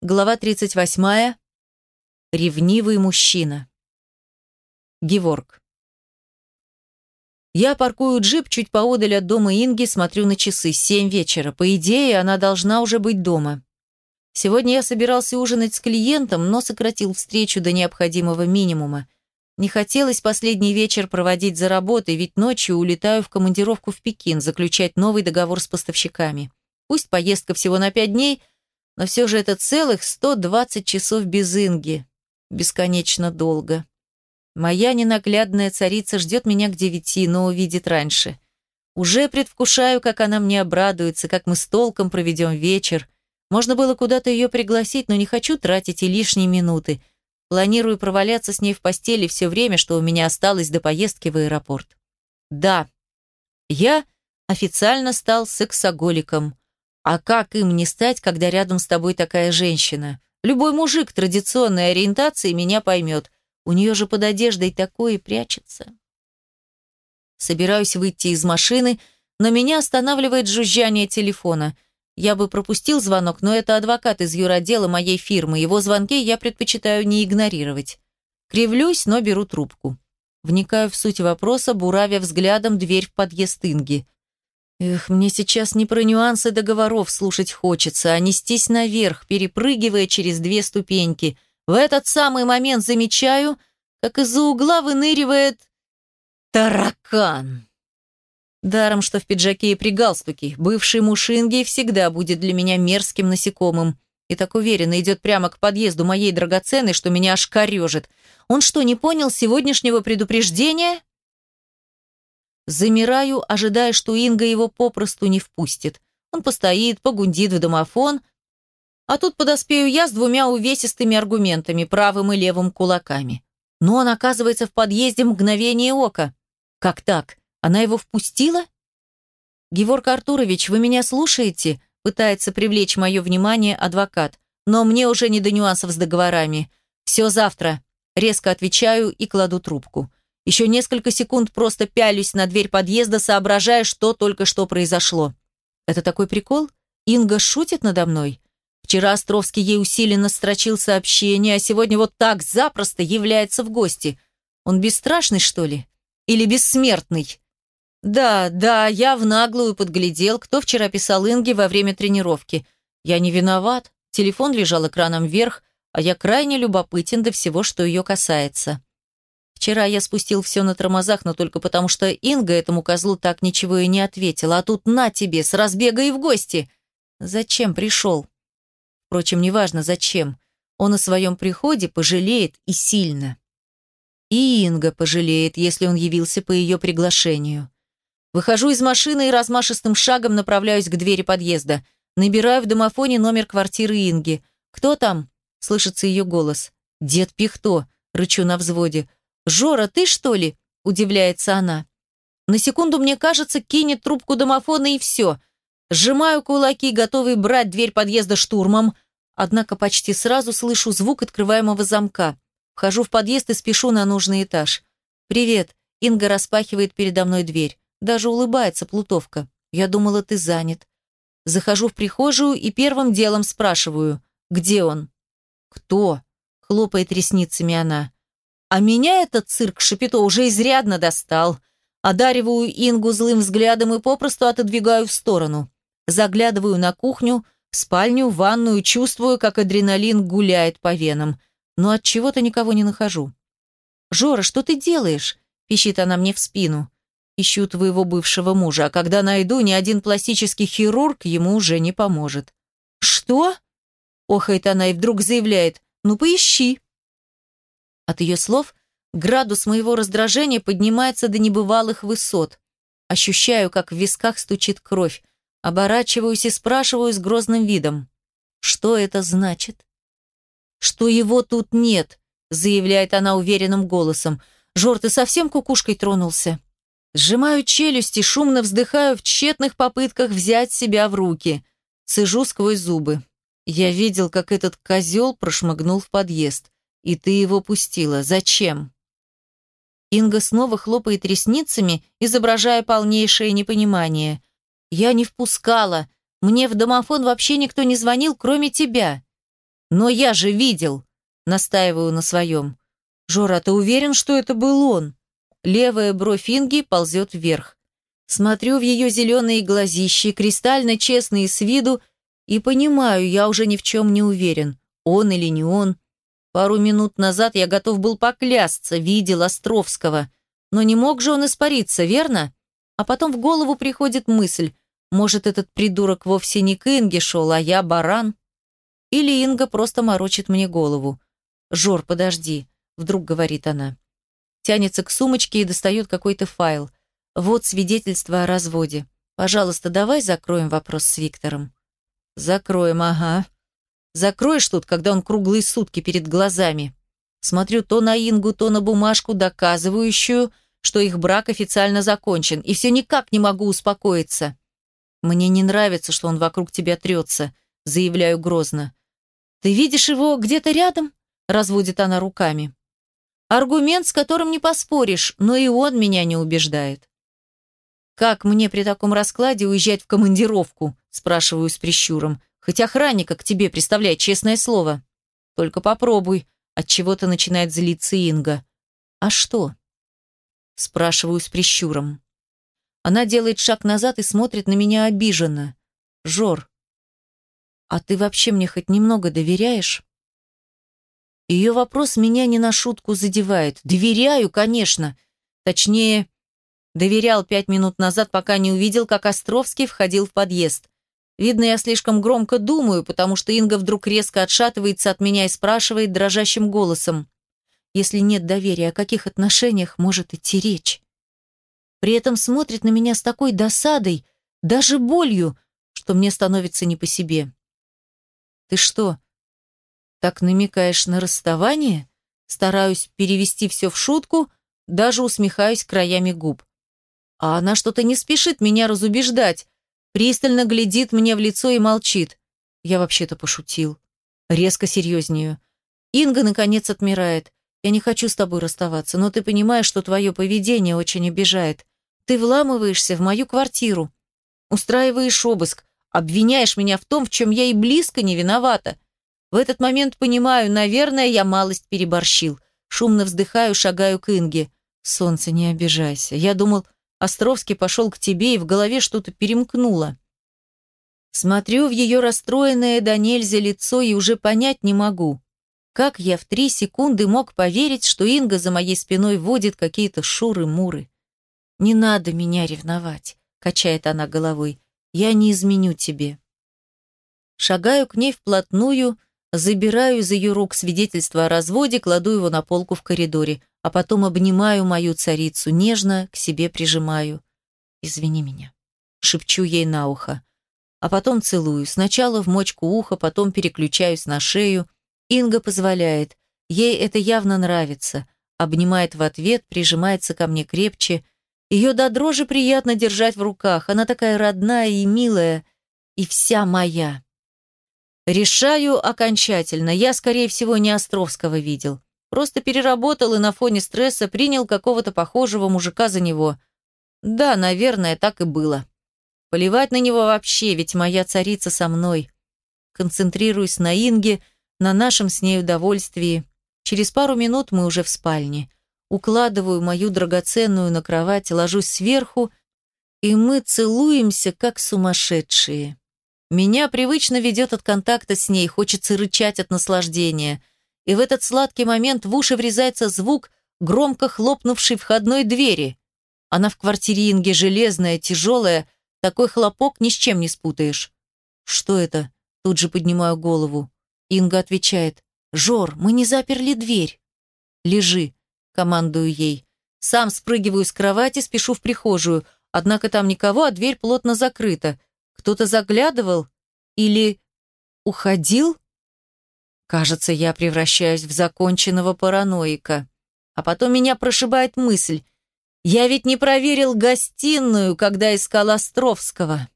Глава 38. Ревнивый мужчина. Геворг. Я паркую джип чуть поодаль от дома Инги, смотрю на часы. Семь вечера. По идее, она должна уже быть дома. Сегодня я собирался ужинать с клиентом, но сократил встречу до необходимого минимума. Не хотелось последний вечер проводить за работой, ведь ночью улетаю в командировку в Пекин, заключать новый договор с поставщиками. Пусть поездка всего на пять дней – но все же это целых 120 часов без Инги. Бесконечно долго. Моя ненаглядная царица ждет меня к девяти, но увидит раньше. Уже предвкушаю, как она мне обрадуется, как мы с толком проведем вечер. Можно было куда-то ее пригласить, но не хочу тратить и лишние минуты. Планирую проваляться с ней в постели все время, что у меня осталось до поездки в аэропорт. Да, я официально стал сексоголиком. А как им не стать, когда рядом с тобой такая женщина? Любой мужик традиционной ориентации меня поймет. У нее же под одеждой такое прячется. Собираюсь выйти из машины, но меня останавливает жужжание телефона. Я бы пропустил звонок, но это адвокат из юродела моей фирмы. Его звонки я предпочитаю не игнорировать. Кривлюсь, но беру трубку. Вникаю в суть вопроса, буравя взглядом дверь в подъезд Инги. Эх, мне сейчас не про нюансы договоров слушать хочется, а нестись наверх, перепрыгивая через две ступеньки. В этот самый момент замечаю, как из-за угла выныривает таракан. Даром, что в пиджаке и при галстуке, бывший муж Инги всегда будет для меня мерзким насекомым. И так уверенно идет прямо к подъезду моей драгоценной, что меня аж корежит. Он что, не понял сегодняшнего предупреждения? Замираю, ожидая, что Инга его попросту не впустит. Он постоит, погундит в домофон, а тут подоспею я с двумя увесистыми аргументами, правым и левым кулаками. Но он оказывается в подъезде мгновение ока. Как так? Она его впустила? Геворг Артурович, вы меня слушаете? Пытается привлечь мое внимание адвокат. Но мне уже не до нюансов с договорами. Все завтра. Резко отвечаю и кладу трубку. Еще несколько секунд просто пялюсь на дверь подъезда, соображая, что только что произошло. Это такой прикол? Инга шутит надо мной? Вчера Островский ей усиленно строчил сообщение, а сегодня вот так запросто является в гости. Он бесстрашный, что ли? Или бессмертный? Да, да, я в наглую подглядел, кто вчера писал Инге во время тренировки. Я не виноват. Телефон лежал экраном вверх, а я крайне любопытен до всего, что ее касается. Вчера я спустил все на тормозах, но только потому, что Инга этому козлу так ничего и не ответила. А тут на тебе, с разбега и в гости. Зачем пришел? Впрочем, неважно зачем. Он о своем приходе пожалеет и сильно. И Инга пожалеет, если он явился по ее приглашению. Выхожу из машины и размашистым шагом направляюсь к двери подъезда. Набираю в домофоне номер квартиры Инги. «Кто там?» – слышится ее голос. «Дед Пихто», – рычу на взводе. «Жора, ты что ли?» – удивляется она. На секунду, мне кажется, кинет трубку домофона и все. Сжимаю кулаки, готовый брать дверь подъезда штурмом, однако почти сразу слышу звук открываемого замка. Вхожу в подъезд и спешу на нужный этаж. «Привет», – Инга распахивает передо мной дверь. Даже улыбается плутовка. «Я думала, ты занят». Захожу в прихожую и первым делом спрашиваю, где он? «Кто?» – хлопает ресницами она. А меня этот цирк Шапито уже изрядно достал. Одариваю Ингу злым взглядом и попросту отодвигаю в сторону. Заглядываю на кухню, спальню, ванную, чувствую, как адреналин гуляет по венам. Но от чего то никого не нахожу. «Жора, что ты делаешь?» – пищит она мне в спину. «Ищу твоего бывшего мужа, а когда найду, ни один пластический хирург ему уже не поможет». «Что?» – охает она и вдруг заявляет. «Ну, поищи». От ее слов градус моего раздражения поднимается до небывалых высот. Ощущаю, как в висках стучит кровь. Оборачиваюсь и спрашиваю с грозным видом. Что это значит? Что его тут нет, заявляет она уверенным голосом. Жор, ты совсем кукушкой тронулся? Сжимаю челюсти, шумно вздыхаю в тщетных попытках взять себя в руки. Сижу сквозь зубы. Я видел, как этот козел прошмыгнул в подъезд. И ты его пустила. Зачем? Инга снова хлопает ресницами, изображая полнейшее непонимание. Я не впускала. Мне в домофон вообще никто не звонил, кроме тебя. «Но я же видел!» Настаиваю на своем. «Жора, ты уверен, что это был он?» Левая бровь Инги ползет вверх. Смотрю в ее зеленые глазищи, кристально честные с виду, и понимаю, я уже ни в чем не уверен, он или не он. Пару минут назад я готов был поклясться, видел Островского. Но не мог же он испариться, верно? А потом в голову приходит мысль, может, этот придурок вовсе не к Инге шел, а я баран? Или Инга просто морочит мне голову. «Жор, подожди», — вдруг говорит она. Тянется к сумочке и достает какой-то файл. Вот свидетельство о разводе. Пожалуйста, давай закроем вопрос с Виктором. Закроем, ага. Закроешь тут, когда он круглые сутки перед глазами. Смотрю то на Ингу, то на бумажку, доказывающую, что их брак официально закончен, и все никак не могу успокоиться. Мне не нравится, что он вокруг тебя трется, заявляю грозно. Ты видишь его где-то рядом? Разводит она руками. Аргумент, с которым не поспоришь, но и он меня не убеждает. «Как мне при таком раскладе уезжать в командировку?» спрашиваю с прищуром. «Хоть охранника к тебе представляет, честное слово». «Только попробуй», от чего то начинает злиться Инга. «А что?» спрашиваю с прищуром. Она делает шаг назад и смотрит на меня обиженно. «Жор, а ты вообще мне хоть немного доверяешь?» Ее вопрос меня не на шутку задевает. Доверяю, конечно. Точнее, доверял пять минут назад, пока не увидел, как Островский входил в подъезд. Видно, я слишком громко думаю, потому что Инга вдруг резко отшатывается от меня и спрашивает дрожащим голосом. Если нет доверия, о каких отношениях может идти речь? При этом смотрит на меня с такой досадой, даже болью, что мне становится не по себе. «Ты что, так намекаешь на расставание? Стараюсь перевести все в шутку, даже усмехаюсь краями губ. А она что-то не спешит меня разубеждать, пристально глядит мне в лицо и молчит. Я вообще-то пошутил. Резко серьезнее. Инга, наконец, отмирает. Я не хочу с тобой расставаться, но ты понимаешь, что твое поведение очень обижает. Ты вламываешься в мою квартиру, устраиваешь обыск, обвиняешь меня в том, в чем я и близко не виновата. В этот момент понимаю, наверное, я малость переборщил. Шумно вздыхаю, шагаю к Инге. Солнце, не обижайся. Я думал, Островский пошел к тебе, и в голове что-то перемкнуло. Смотрю в ее расстроенное до нельзя лицо и уже понять не могу. Как я в три секунды мог поверить, что Инга за моей спиной водит какие-то шуры-муры? «Не надо меня ревновать», — качает она головой. «Я не изменю тебе». Шагаю к ней вплотную, Забираю из ее рук свидетельство о разводе, кладу его на полку в коридоре, а потом обнимаю мою царицу, нежно к себе прижимаю. «Извини меня», — шепчу ей на ухо. А потом целую, сначала в мочку уха, потом переключаюсь на шею. Инга позволяет. Ей это явно нравится. Обнимает в ответ, прижимается ко мне крепче. Ее до дрожи приятно держать в руках. Она такая родная и милая, и вся моя. Решаю окончательно. Я, скорее всего, не Островского видел. Просто переработал и на фоне стресса принял какого-то похожего мужика за него. Да, наверное, так и было. Поливать на него вообще, ведь моя царица со мной. Концентрируюсь на Инге, на нашем с ней удовольствии. Через пару минут мы уже в спальне. Укладываю мою драгоценную на кровать, ложусь сверху, и мы целуемся, как сумасшедшие. Меня привычно ведет от контакта с ней, хочется рычать от наслаждения. И в этот сладкий момент в уши врезается звук громко хлопнувшей входной двери. Она в квартире Инги железная, тяжелая, такой хлопок ни с чем не спутаешь. «Что это?» Тут же поднимаю голову. Инга отвечает. «Жор, мы не заперли дверь». «Лежи», командую ей. Сам спрыгиваю с кровати, спешу в прихожую. Однако там никого, а дверь плотно закрыта. Кто-то заглядывал или уходил? Кажется, я превращаюсь в законченного параноика. А потом меня прошибает мысль. Я ведь не проверил гостиную, когда искал Островского.